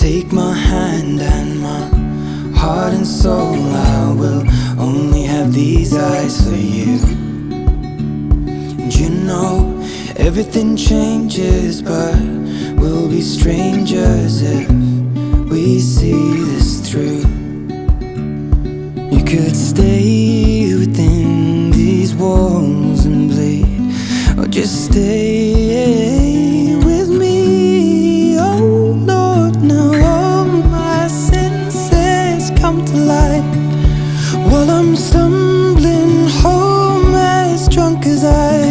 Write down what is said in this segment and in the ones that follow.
Take my hand and my heart and soul. I will only have these eyes for you. And you know everything changes, but we'll be strangers if we see this through. You could stay drunk as I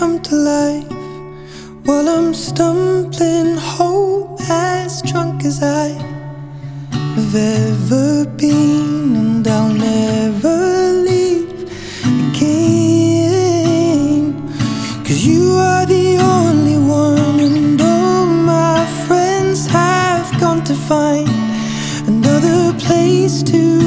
come to life while I'm stumbling home as drunk as I have ever been, and I'll never leave again. Cause you are the only one, and all my friends have gone to find another place to